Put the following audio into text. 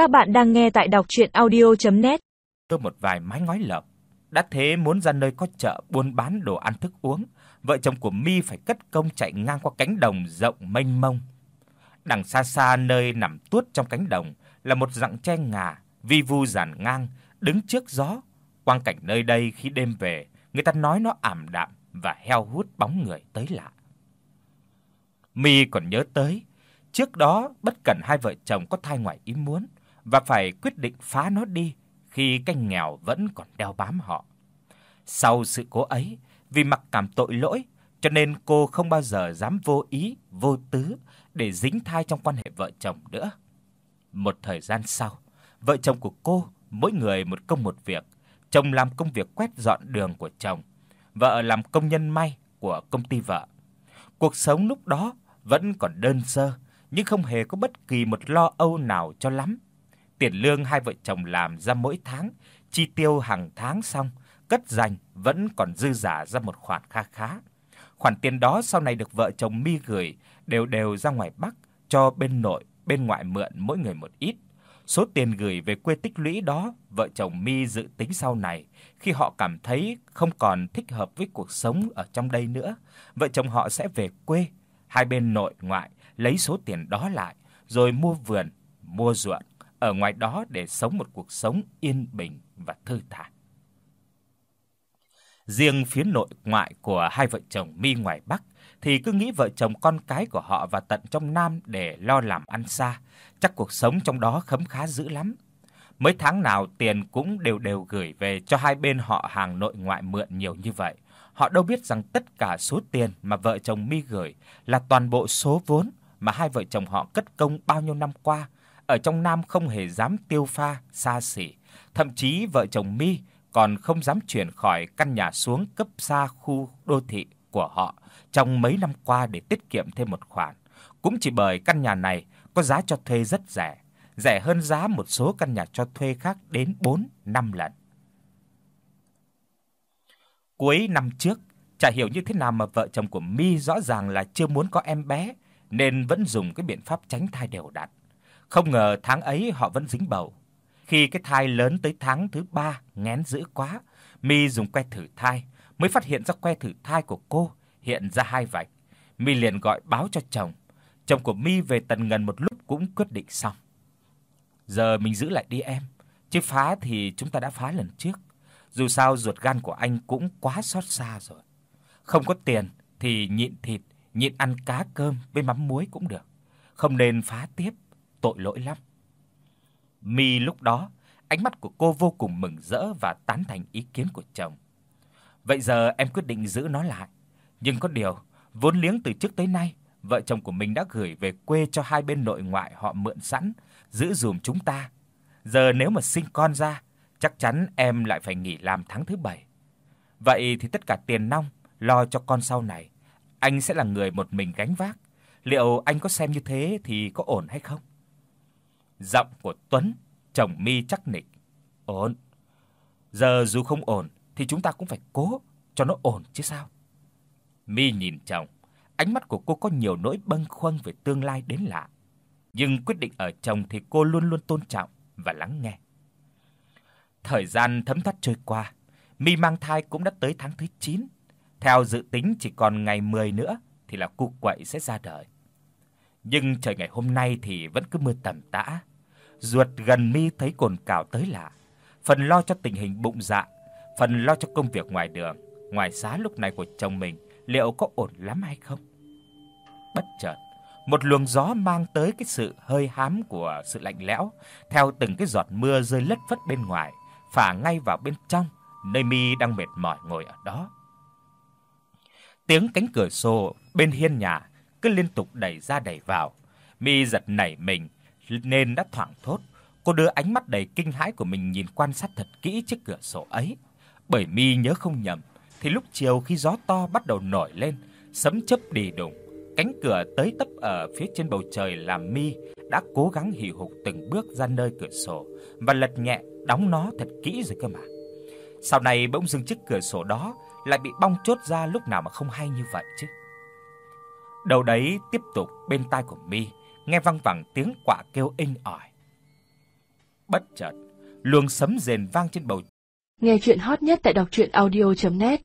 Các bạn đang nghe tại đọc audio net Tôi một vài mái ngói lợp. Đã thế muốn ra nơi có chợ buôn bán đồ ăn thức uống, vợ chồng của Mi phải cất công chạy ngang qua cánh đồng rộng mênh mông. Đằng xa xa nơi nằm tuốt trong cánh đồng là một rặng tre ngà vi vu dàn ngang đứng trước gió. Quang cảnh nơi đây khi đêm về, người ta nói nó ảm đạm và heo hút bóng người tới lạ. Mi còn nhớ tới, trước đó bất cần hai vợ chồng có thai ngoài ý muốn và phải quyết định phá nó đi khi canh nghèo vẫn còn đeo bám họ. Sau sự cố ấy, vì mặc cảm tội lỗi, cho nên cô không bao giờ dám vô ý, vô tứ để dính thai trong quan hệ vợ chồng nữa. Một thời gian sau, vợ chồng của cô mỗi người một công một việc, chồng làm công việc quét dọn đường của chồng, vợ làm công nhân may của công ty vợ. Cuộc sống lúc đó vẫn còn đơn sơ, nhưng không hề có bất kỳ một lo âu nào cho lắm. Tiền lương hai vợ chồng làm ra mỗi tháng, chi tiêu hàng tháng xong, cất dành vẫn còn dư giả ra một khoản kha khá. Khoản tiền đó sau này được vợ chồng Mi gửi đều đều ra ngoài Bắc cho bên nội, bên ngoại mượn mỗi người một ít. Số tiền gửi về quê tích lũy đó, vợ chồng Mi dự tính sau này khi họ cảm thấy không còn thích hợp với cuộc sống ở trong đây nữa, vợ chồng họ sẽ về quê, hai bên nội ngoại lấy số tiền đó lại rồi mua vườn, mua ruộng ở ngoài đó để sống một cuộc sống yên bình và thư thả. Riêng phía nội ngoại của hai vợ chồng Mi ngoài Bắc thì cứ nghĩ vợ chồng con cái của họ và tận trong Nam để lo làm ăn xa, chắc cuộc sống trong đó khấm khá dữ lắm. Mấy tháng nào tiền cũng đều đều gửi về cho hai bên họ hàng nội ngoại mượn nhiều như vậy. Họ đâu biết rằng tất cả số tiền mà vợ chồng Mi gửi là toàn bộ số vốn mà hai vợ chồng họ cất công bao nhiêu năm qua, ở trong Nam không hề dám tiêu pha xa xỉ, thậm chí vợ chồng Mi còn không dám chuyển khỏi căn nhà xuống cấp xa khu đô thị của họ trong mấy năm qua để tiết kiệm thêm một khoản, cũng chỉ bởi căn nhà này có giá cho thuê rất rẻ, rẻ hơn giá một số căn nhà cho thuê khác đến 4, 5 lần. Cuối năm trước, chả hiểu như thế nào mà vợ chồng của Mi rõ ràng là chưa muốn có em bé nên vẫn dùng cái biện pháp tránh thai đều đặn. Không ngờ tháng ấy họ vẫn dính bầu. Khi cái thai lớn tới tháng thứ 3 nghén dữ quá, Mi dùng que thử thai mới phát hiện ra que thử thai của cô hiện ra hai vạch. Mi liền gọi báo cho chồng. Chồng của Mi về tận gần một lúc cũng quyết định xong. Giờ mình giữ lại đi em, chứ phá thì chúng ta đã phá lần trước. Dù sao ruột gan của anh cũng quá xót xa rồi. Không có tiền thì nhịn thịt, nhịn ăn cá cơm với mắm muối cũng được. Không nên phá tiếp, tội lỗi lắm. Mi lúc đó, ánh mắt của cô vô cùng mừng rỡ và tán thành ý kiến của chồng. Vậy giờ em quyết định giữ nó lại. Nhưng có điều, vốn liếng từ trước tới nay, vợ chồng của mình đã gửi về quê cho hai bên nội ngoại họ mượn sẵn, giữ dùm chúng ta. Giờ nếu mà sinh con ra, chắc chắn em lại phải nghỉ làm tháng thứ 7. Vậy thì tất cả tiền nong lo cho con sau này, anh sẽ là người một mình gánh vác. Liệu anh có xem như thế thì có ổn hay không? Giọng của Tuấn, chồng Mi chắc nịch. Ổn. Giờ dù không ổn thì chúng ta cũng phải cố cho nó ổn chứ sao? Mi nhìn chồng, ánh mắt của cô có nhiều nỗi bâng khuâng về tương lai đến lạ. Nhưng quyết định ở chồng thì cô luôn luôn tôn trọng và lắng nghe. Thời gian thấm thoát trôi qua, Mi mang thai cũng đã tới tháng thứ 9. Theo dự tính chỉ còn ngày 10 nữa thì là cu quậy sẽ ra đời. Nhưng trời ngày hôm nay thì vẫn cứ mưa tầm tã. Ruột gần Mi thấy cồn cào tới lạ, phần lo cho tình hình bụng dạ, phần lo cho công việc ngoài đường, ngoài giá lúc này của chồng mình liệu có ổn lắm hay không. Bất chợt, một luồng gió mang tới cái sự hơi hám của sự lạnh lẽo, theo từng cái giọt mưa rơi lất phất bên ngoài, phả ngay vào bên trong, nơi Mi đang mệt mỏi ngồi ở đó. Tiếng cánh cửa sổ bên hiên nhà cứ liên tục đẩy ra đẩy vào. Mi giật nảy mình nên đã thoảng thốt, cô đưa ánh mắt đầy kinh hãi của mình nhìn quan sát thật kỹ chiếc cửa sổ ấy. Bởi Mi nhớ không nhầm, thì lúc chiều khi gió to bắt đầu nổi lên, sấm chớp đi đùng, cánh cửa tới tấp ở phía trên bầu trời làm Mi đã cố gắng hì hục từng bước ra nơi cửa sổ và lật nhẹ đóng nó thật kỹ rồi cơ mà. Sau này bỗng dưng chiếc cửa sổ đó lại bị bong chốt ra lúc nào mà không hay như vậy chứ. Đầu đấy tiếp tục bên tai của Mi nghe vang vẳng tiếng quạ kêu inh ỏi. Bất chợt, luồng sấm rền vang trên bầu. Nghe truyện hot nhất tại doctruyenaudio.net